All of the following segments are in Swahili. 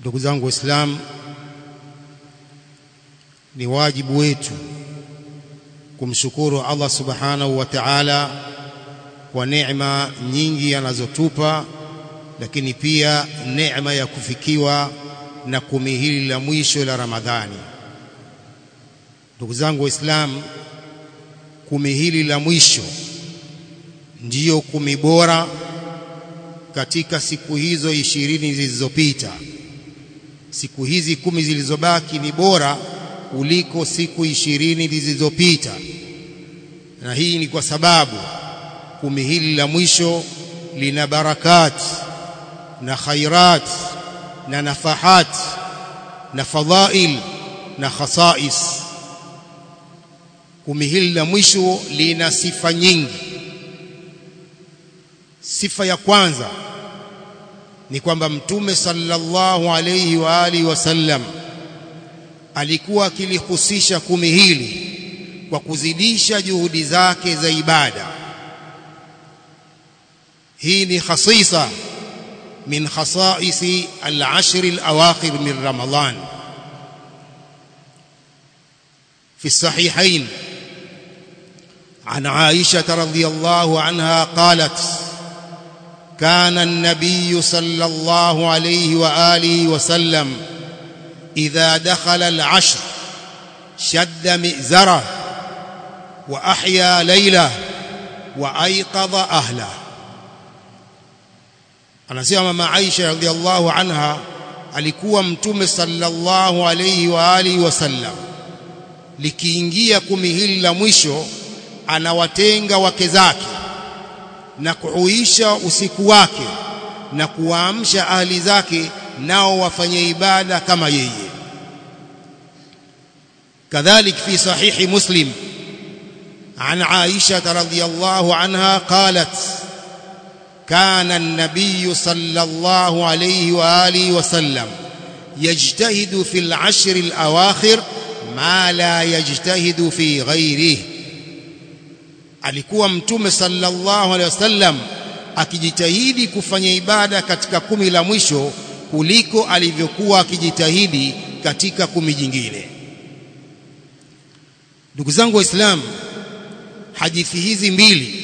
Ndugu zangu waislamu ni wajibu wetu kumshukuru Allah subhanahu wa ta'ala kwa neema nyingi anazotupa lakini pia neema ya kufikiwa na kumi hili la mwisho la Ramadhani. Ndugu zangu waislamu kumi hili la mwisho ndiyo kumi bora katika siku hizo ishirini zilizopita siku hizi kumi zilizobaki ni bora kuliko siku ishirini zilizopita. Na hii ni kwa sababu kumi hili la mwisho lina barakat na khairat na nafahat na fadhail na khasais. Kumi hili la mwisho lina sifa nyingi. Sifa ya kwanza ni kwamba mtume sallallahu alayhi wa alihi wasallam alikuwa akilihusisha kumi hili kwa kuzidisha juhudi zake za ibada hii ni khasisa min khasaisi al-ashr al-awakhir min ramadan في الصحيحين عن عائشة رضي الله عنها قالت كان النبي صلى الله عليه واله وسلم اذا دخل العشر شد مئزره واحيا ليله وايقظ اهله anasema mama Aisha radhiallahu anha alikuwa mtume sallallahu alayhi wa alihi wasallam likiingia kumi hili la mwisho anawatenga wake zake Na kuhuisha usiku wake na kuwaamsha ahli zake nao wafanye ibada kama yeye. كذلك في صحيح مسلم عن عائشة رضي الله عنها قالت كان النبي صلى الله عليه وآله وسلم يجتهد في العشر الأواخر ما لا يجتهد في غيره alikuwa mtume sallallahu alaihi wasallam akijitahidi kufanya ibada katika kumi la mwisho kuliko alivyokuwa akijitahidi katika kumi jingine. Ndugu zangu waislamu hadithi hizi mbili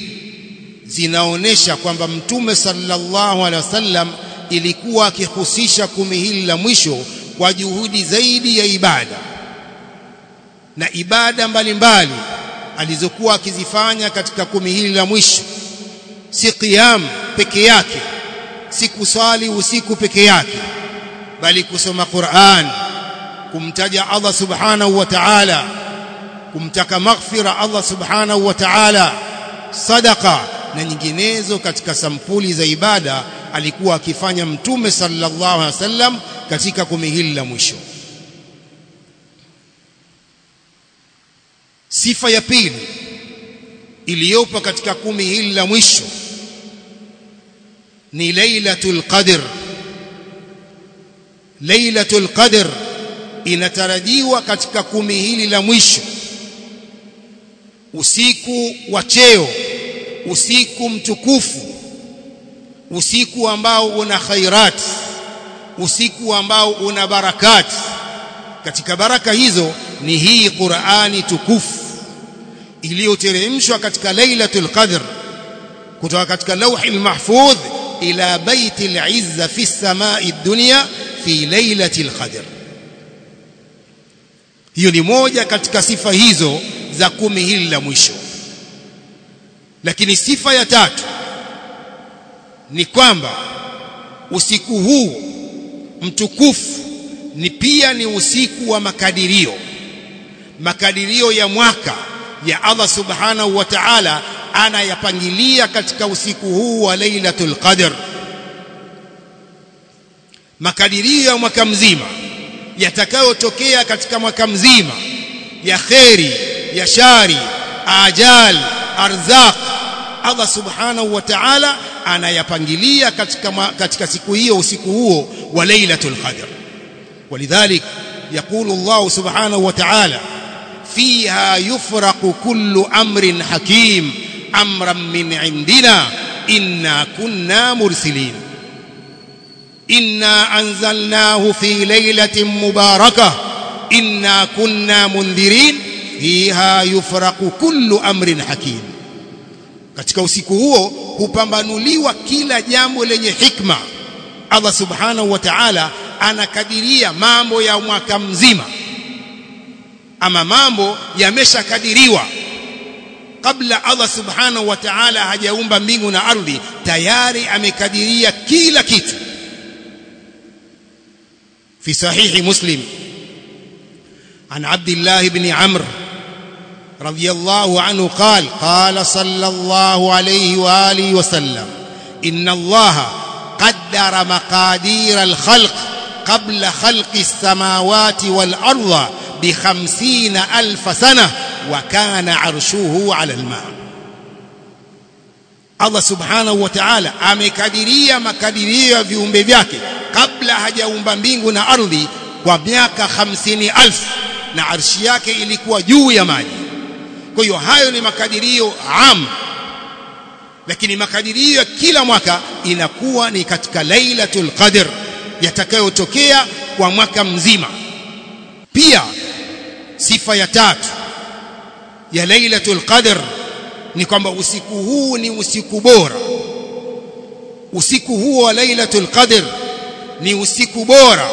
zinaonesha kwamba mtume sallallahu alaihi wasallam ilikuwa akihusisha kumi hili la mwisho kwa juhudi zaidi ya ibada. Na ibada mbalimbali mbali, alizokuwa akizifanya katika kumi hili la mwisho. Si qiyam peke yake si kusali usiku peke yake bali kusoma Qur'an kumtaja Allah subhanahu wa ta'ala kumtaka maghfira Allah subhanahu wa ta'ala sadaqa na nyinginezo katika sampuli za ibada alikuwa akifanya mtume sallallahu alaihi wasallam katika kumi hili la mwisho sifa ya pili iliyopo katika kumi hili la mwisho ni lailatul qadr. Lailatul qadr inatarajiwa katika kumi hili la mwisho. Usiku wa cheo usiku mtukufu usiku ambao una khairati usiku ambao una barakati katika baraka hizo ni hii Qur'ani tukufu iliyoteremshwa katika lailatul qadr kutoka katika lauhil mahfudh ila baitil izza fi samai dunya fi Lailatul qadr. Hiyo ni moja katika sifa hizo za kumi hili la mwisho. Lakini sifa ya tatu ni kwamba usiku huu mtukufu ni pia ni usiku wa makadirio makadirio ya mwaka ya Allah subhanahu wa ta'ala anayapangilia katika usiku huu wa Lailatul Qadr makadirio ya mwaka mzima yatakayotokea katika mwaka mzima ya kheri ya shari ajal arzaq Allah subhanahu wa ta'ala anayapangilia katika katika siku hiyo usiku huo wa Lailatul Qadr ولذلك يقول الله سبحانه وتعالى fiha yufraqu kullu amrin hakim amran min indina inna kunna mursilin. Inna anzalnahu fi laylatin mubarakah inna kunna mundhirin fiha yufraqu kullu amrin hakim. Katika usiku huo hupambanuliwa kila jambo lenye hikma. Allah subhanahu wa ta'ala anakadiria mambo ya mwaka mzima. Ama mambo yameshakadiriwa. Kabla Allah subhanahu wa ta'ala hajaumba mbingu na ardhi tayari amekadiria kila kitu. في صحيح مسلم عن عبد الله بن عمرو رضي الله عنه قال قال صلى الله عليه واله وسلم ان الله قدر مقادير الخلق قبل خلق السماوات والارض بخمسين الف سنه وكان عرشه على الماء Allah subhanahu wa ta'ala amekadiria makadirio ya viumbe vyake kabla hajaumba mbingu na ardhi kwa miaka hamsini alfu na arshi yake ilikuwa juu ya maji kwa hiyo hayo ni makadirio am lakini makadirio ya kila mwaka inakuwa ni katika lailatul qadr yatakayotokea kwa mwaka mzima pia sifa ya tatu ya lailatul qadr ni kwamba usiku huu ni usiku bora usiku huo wa lailatul qadr ni usiku bora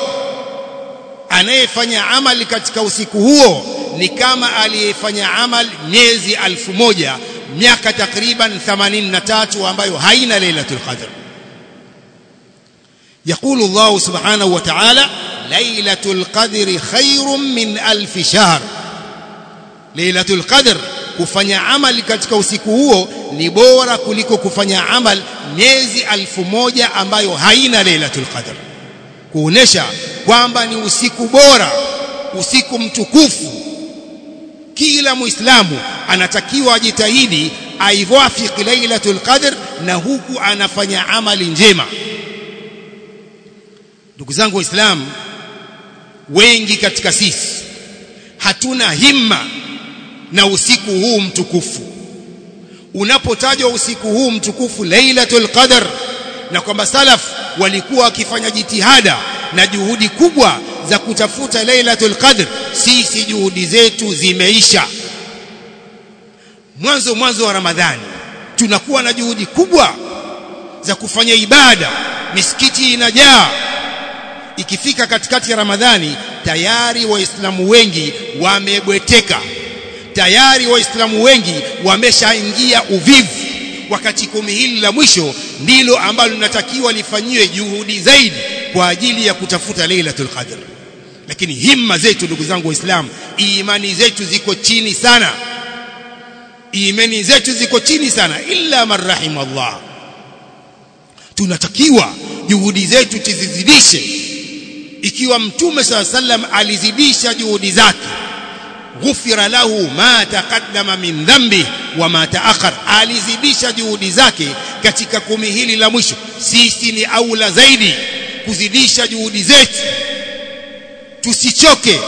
anayefanya amali katika usiku huo ni kama aliyefanya amal miezi alfu moja miaka takriban 83 ambayo haina lailatul qadr يقول الله سبحانه وتعالى lailatul qadri khairun min alfi shahr. Lailatul qadr kufanya amali katika usiku huo ni bora kuliko kufanya amal miezi alfu moja ambayo haina lailatul qadr. Kuonesha kwamba ni usiku bora usiku mtukufu. Kila muislamu anatakiwa ajitahidi aiwafiki lailatul qadr na huku anafanya amali njema. Ndugu zangu waislamu wengi katika sisi. Hatuna himma na usiku huu mtukufu. Unapotajwa usiku huu mtukufu lailatul qadr na kwamba salaf walikuwa wakifanya jitihada na juhudi kubwa za kutafuta lailatul qadr sisi juhudi zetu zimeisha. Mwanzo mwanzo wa ramadhani tunakuwa na juhudi kubwa za kufanya ibada. Misikiti inajaa ikifika katikati ya ramadhani tayari waislamu wengi wamebweteka. Tayari waislamu wengi wameshaingia uvivu. Wakati kumi hili la mwisho ndilo ambalo linatakiwa lifanyiwe juhudi zaidi kwa ajili ya kutafuta lailatul qadr. Lakini himma zetu ndugu zangu waislamu imani zetu ziko chini sana. Imani zetu ziko chini sana. Illa marhamallah tunatakiwa juhudi zetu tuzizidishe ikiwa mtume sala sallam alizidisha juhudi zake ghufira lahu ma taqaddama min dhambi wa ma taakhar alizidisha juhudi zake katika kumi hili la mwisho. Sisi ni aula zaidi kuzidisha juhudi zetu. Tusichoke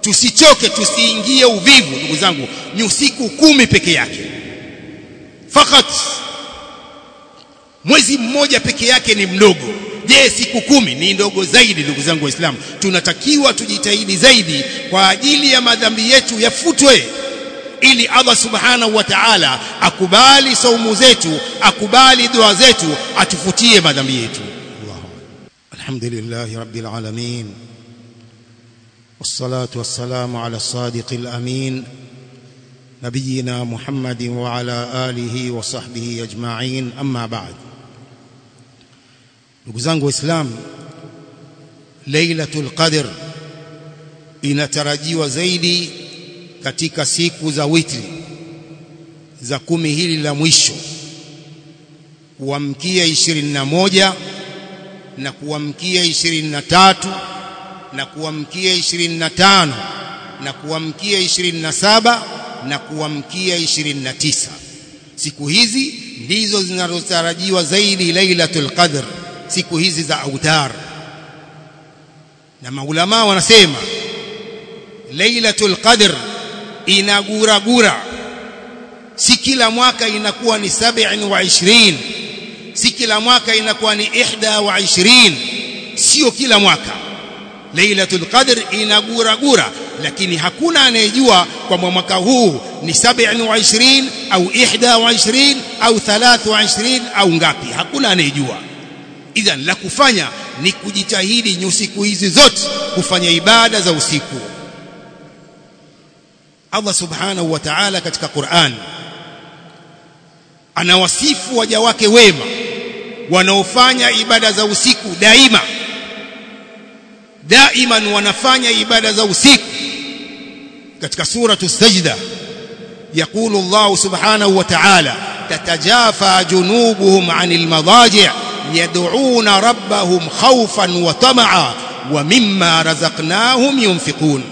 tusichoke tusiingie uvivu ndugu zangu ni usiku kumi peke yake. Fakat mwezi mmoja peke yake ni mdogo je siku kumi ni ndogo zaidi ndugu zangu waislamu tunatakiwa tujitahidi zaidi kwa ajili ya madhambi yetu yafutwe ili Allah subhanahu wa ta'ala akubali saumu zetu akubali dua zetu atufutie madhambi yetu alhamdulillah rabbil alamin والصلاه والسلام على الصادق الامين نبينا محمد وعلى اله وصحبه اجمعين اما بعد ndugu zangu waislamu lailatul qadr inatarajiwa zaidi katika siku za witri za kumi hili la mwisho kuamkia 21 na kuamkia 23 na kuamkia 25 na kuamkia 27 na kuamkia 29 siku hizi ndizo zinazotarajiwa zaidi lailatul qadr siku hizi za autar na maulama wanasema lailatul qadr inaguragura. Si kila mwaka inakuwa ni 27 si kila mwaka inakuwa ni 21 sio kila mwaka. Lailatul qadr inaguragura. Lakini hakuna anayejua kwamba mwaka huu ni 27 au 21 au 23 au ngapi. Hakuna anayejua idhan la kufanya ni kujitahidi siku hizi zote kufanya ibada za usiku Allah subhanahu wa ta'ala katika Qur'an anawasifu waja wake wema wanaofanya ibada za usiku daima daiman wanafanya ibada za usiku katika suratu sajda يقول الله سبحانه وتعالى تتجافى جنوبهم عن المضاجع yad'una rabbahum khawfan wa tamaa wa mimma razaqnahum yunfiqun.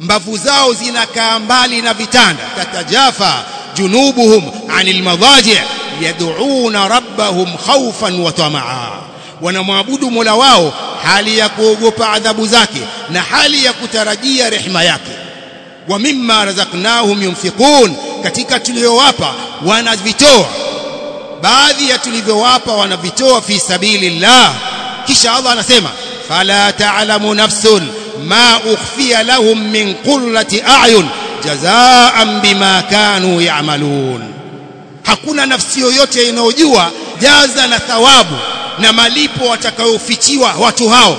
Mbavu zao zinakaa mbali na vitanda tatajafa junubuhum anil madaji yad'una rabbahum khawfan wa tamaa. Wanamwabudu Mola wao hali ya kuogopa adhabu zake na hali ya kutarajia rehema yake. Wa mimma razaqnahum yunfiqun katika tuliyowapa wanavitoa baadhi ya tulivyowapa wanavitoa fi sabilillah. Kisha Allah anasema fala ta'lamu nafsun ma ukhfiya lahum min qurrati a'yun jazaan bima kanu ya'malun. Hakuna nafsi yoyote inayojua jaza na thawabu na malipo watakayofichiwa watu hao.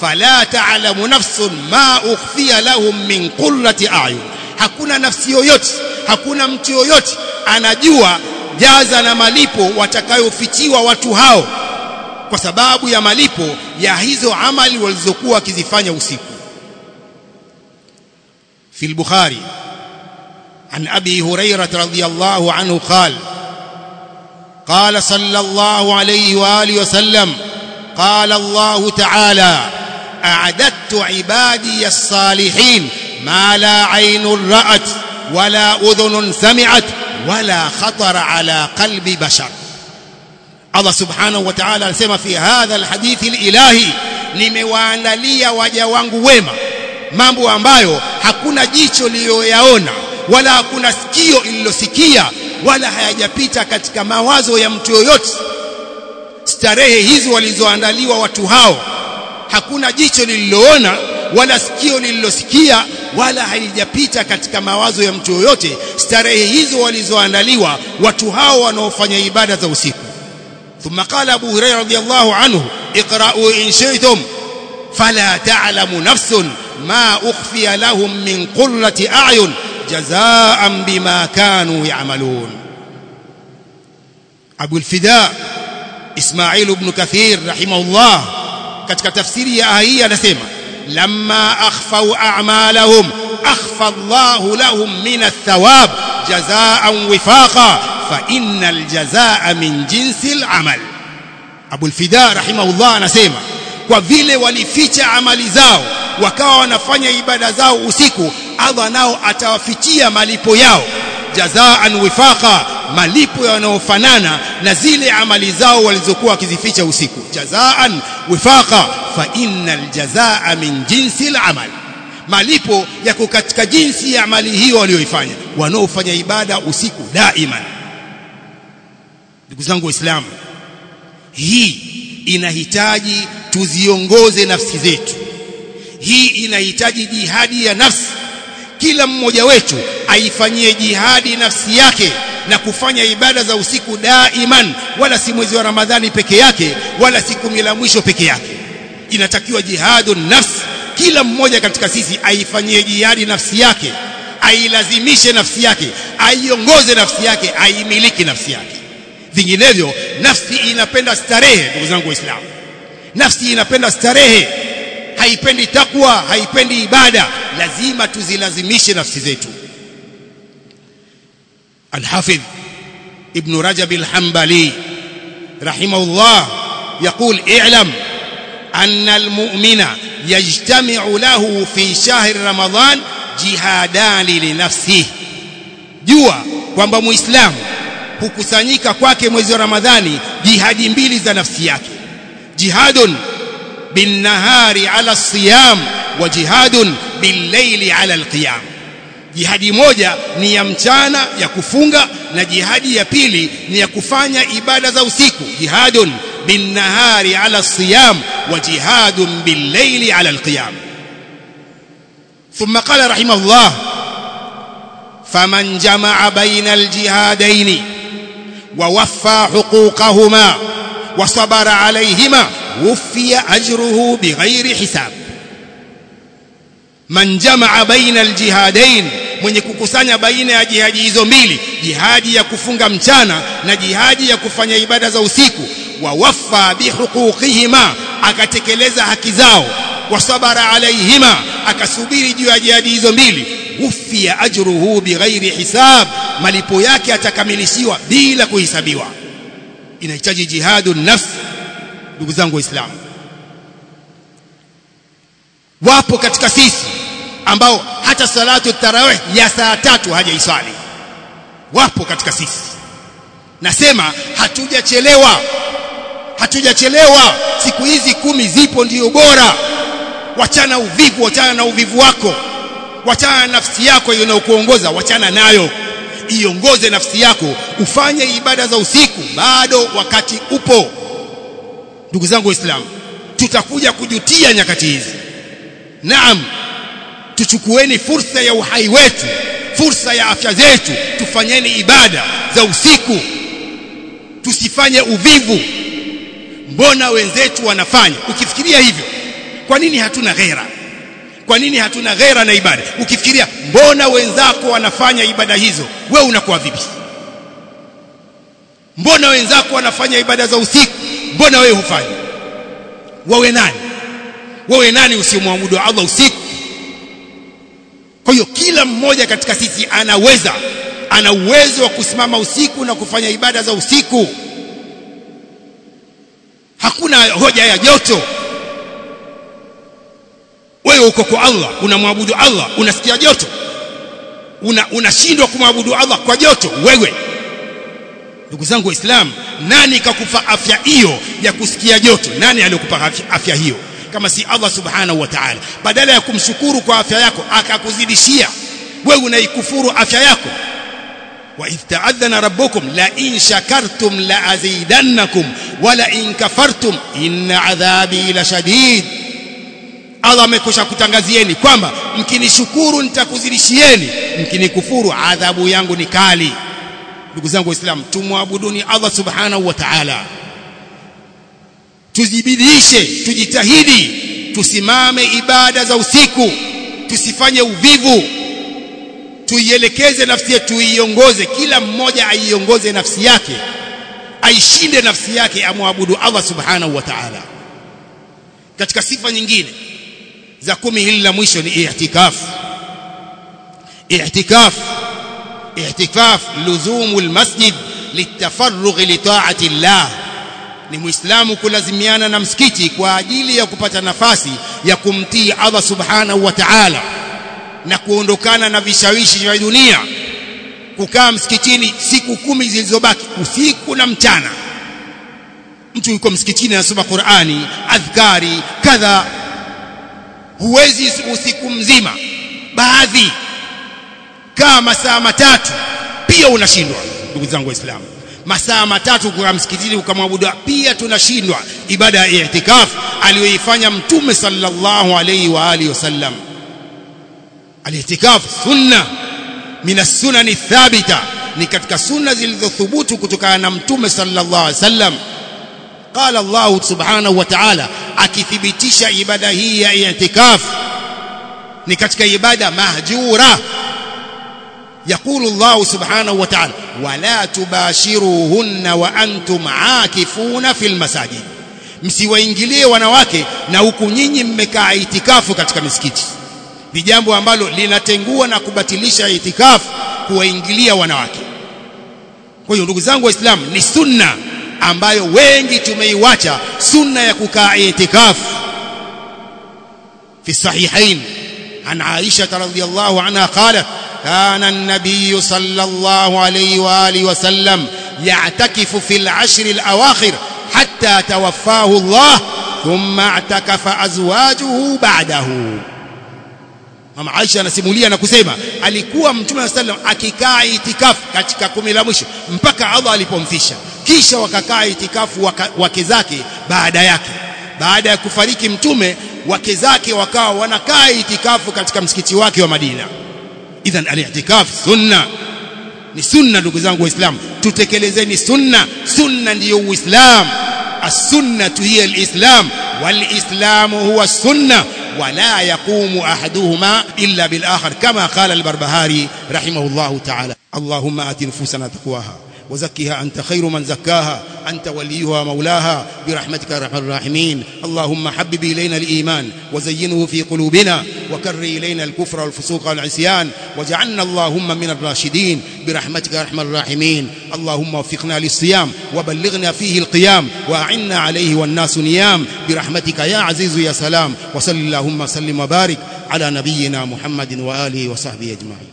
Fala ta'lamu nafsun ma ukhfiya lahum min qurrati a'yun. Hakuna nafsi yoyote hakuna mtu yoyote anajua jaza na malipo watakayofichiwa watu hao kwa sababu ya malipo ya hizo amali walizokuwa wakizifanya usiku. في البخاري عن أبي هريرة رضي الله عنه قال قال صلى الله عليه وآله وسلم قال الله تعالى أعددت عبادي الصالحين ما لا عين رأت ولا أذن سمعت wala khatara ala qalbi bashar Allah subhanahu wa ta'ala anasema fi hadha alhadithi alilahi nimewaandalia waja wangu wema. Mambo ambayo hakuna jicho liyoyaona wala hakuna sikio lililosikia wala hayajapita katika mawazo ya mtu yoyote. Starehe hizi walizoandaliwa watu hao hakuna jicho lililoona wala sikio lililosikia wala halijapita katika mawazo ya mtu yoyote starehe hizo walizoandaliwa watu hao wanaofanya ibada za usiku. Thumma qala abu hurairah radhiyallahu anhu iqra'u in shi'tum fala ta'lamu nafsun ma ukhfiya lahum min qurrati a'yun jazaa'an bima kanu ya'malun. Abu al-fida isma'il ibn kathir rahimahullah katika tafsiri ya aya anasema lamma akhfau a'malahum akhfa Allahu lahum min athawab jazaan wifaqa fa innal jazaa min jinsi al-amal Abu al-Fida rahimahullah anasema kwa vile walificha amali zao wakawa wanafanya ibada zao usiku Allah nao atawafichia malipo yao. Jazaan wifaqa malipo yanayofanana na zile amali zao walizokuwa wakizificha usiku. Jazaan wifaqa fa innal jazaa min jinsi al-amal malipo yako katika jinsi ya amali hiyo walioifanya wanaofanya ibada usiku daiman ndugu zangu waislamu hii inahitaji tuziongoze nafsi zetu. Hii inahitaji jihadi ya nafsi. Kila mmoja wetu aifanyie jihadi nafsi yake na kufanya ibada za usiku daiman. Wala si mwezi wa Ramadhani peke yake wala siku la mwisho peke yake. Inatakiwa jihadun nafsi kila mmoja katika sisi aifanyie jihadi nafsi yake ailazimishe nafsi yake aiongoze nafsi yake aimiliki nafsi yake. Vinginevyo nafsi inapenda starehe ndugu zangu waislamu. Nafsi inapenda starehe. Haipendi takwa haipendi ibada. Lazima tuzilazimishe nafsi zetu الحافظ ابن رجب الحنبلي رحمه الله يقول اعلم أن المؤمن يجتمع له في شهر رمضان جهادان لنفسه jua kwamba muislamu hukusanyika kwake mwezi wa ramadhani jihadi mbili za nafsi yake jihadun binnahari ala siyam wa jihadun billayli ala alqiyam jihadi moja ni ya mchana ya kufunga na jihadi ya pili ni ya kufanya ibada za usiku jihadun binnahari ala siyam wa jihadun billayli ala alqiyam ثم قال رحمه الله فمن جمع بين الجهادين ووفى حقوقهما وصبر عليهما وفي أجره بغير حساب man jamaa baina aljihadain mwenye kukusanya baina ya jihadi hizo mbili jihadi ya kufunga mchana na jihadi ya kufanya ibada za usiku wa wafa bihuquqihima akatekeleza haki zao. Wasabara alaihima akasubiri juu ya jihadi hizo mbili. Ufia ajruhu bighairi hisab malipo yake atakamilishiwa bila kuhisabiwa inahitaji jihadu nafs ndugu zangu waislamu. Wapo katika sisi ambao hata salatu tarawih ya saa tatu hajaiswali. Wapo katika sisi. Nasema hatujachelewa. Hatujachelewa. Siku hizi kumi zipo ndiyo bora. Wachana uvivu wachana na uvivu wako. Wachana na nafsi yako inayokuongoza wachana nayo. Iongoze nafsi yako. Ufanye ibada za usiku bado wakati upo. Ndugu zangu waislamu tutakuja kujutia nyakati hizi. Naam tuchukueni fursa ya uhai wetu fursa ya afya zetu tufanyeni ibada za usiku. Tusifanye uvivu. Mbona wenzetu wanafanya? Ukifikiria hivyo kwa nini hatuna ghera? Kwa nini hatuna ghera na ibada? Ukifikiria mbona wenzako wanafanya ibada hizo? We unakuwa vipi mbona wenzako wanafanya ibada za usiku? Mbona wewe hufanyi? Wawe nani? Wawe nani usimwabudu Allah usiku kwa hiyo kila mmoja katika sisi anaweza ana uwezo wa kusimama usiku na kufanya ibada za usiku. Hakuna hoja ya joto. Wewe uko kwa Allah unamwabudu Allah unasikia joto. Una unashindwa kumwabudu Allah kwa joto wewe. Ndugu zangu waislamu nani kakupa afya hiyo ya kusikia joto? Nani aliyokupa afya hiyo kama si Allah subhanahu wa ta'ala. Badala ya kumshukuru kwa afya yako akakuzidishia. Wewe unaikufuru afya yako. Wa idh ta'adhana rabbukum la in shakartum la azidannakum wa la in kafartum inna adhabi la shadid. Allah amekwisha kutangazieni kwamba mkinishukuru nitakuzidishieni mkinikufuru adhabu yangu ni kali. Ndugu zangu waislamu tumwabuduni Allah subhanahu wa ta'ala tujibidishe tujitahidi tusimame ibada za usiku tusifanye uvivu. Tuielekeze nafsi yetu tuiongoze kila mmoja aiongoze nafsi yake aishinde nafsi yake amwabudu Allah subhanahu wa ta'ala. Katika sifa nyingine za kumi hili la mwisho ni i'tikaf. I'tikaf i'tikaf luzumu almasjid litafarrugh li ta'ati Allah ni muislamu kulazimiana na msikiti kwa ajili ya kupata nafasi ya kumtii Allah subhanahu wa ta'ala na kuondokana na vishawishi vya dunia. Kukaa msikitini siku kumi zilizobaki usiku na mchana. Mtu yuko msikitini anasoma Qur'ani adhkari kadha. Huwezi usiku mzima. Baadhi kama masaa matatu pia unashindwa ndugu zangu waislamu masaa matatu kwa msikitini ukamwabudu. Pia tunashindwa ibada ya i'tikaf aliyoifanya mtume sallallahu alayhi wa alihi wasallam al-i'tikaf sunna min as-sunan thabita ni katika sunna zilizothubutu kutokana na mtume sallallahu alayhi wasallam qala Allah subhanahu wa ta'ala akithibitisha ibada hii ya i'tikaf ni katika ibada mahjura. يقول الله سبحانه وتعالى ولا تباشروهن وانتم عاكفون في المساجد msiwaingilie wanawake na huku nyinyi mmekaa itikafu katika misikiti ni jambo ambalo linatengua na kubatilisha itikafu kuwaingilia wanawake kwa hiyo ndugu zangu waislamu ni sunna ambayo wengi tumeiwacha sunna ya kukaa itikafu fi sahihain an Aisha radhiyallahu anha qalat كان النبي صلى الله عليه واله وسلم يعتكف في العشر الاواخر حتى توفاه الله ثم اعتكف ازواجه بعده Mama Aisha anasimulia na kusema alikuwa Mtume sallam akikaa itikafu katika kumi la mwisho mpaka Allah alipomfisha kisha wakakaa itikafu waka, wake zake baada yake baada ya kufariki mtume wake zake wakawa wanakaa itikafu katika msikiti wake wa Madina Idhan al-i'tikaf sunna ni sunna ndugu zangu waislamu tutekelezeni sunna sunna ndiyo uislam as-sunnatu hiya al-islam wal-islamu huwa as-sunna ولا يقوم احدهما الا بالاخر كما قال البربهاري رحمه الله تعالى اللهم ات نفوسنا تقواها وزكها أنت خير من زكاها أنت وليها مولاها برحمتك يا أرحم الراحمين. اللهم حبب إلينا الإيمان وزينه في قلوبنا وكر إلينا الكفر والفسوق والعصيان واجعلنا اللهم من الراشدين برحمتك يا أرحم الراحمين. اللهم وفقنا للصيام وبلغنا فيه القيام وأعنا عليه والناس نيام برحمتك يا عزيز يا سلام. وصل اللهم سلم وبارك على نبينا محمد وآله وصحبه أجمعين.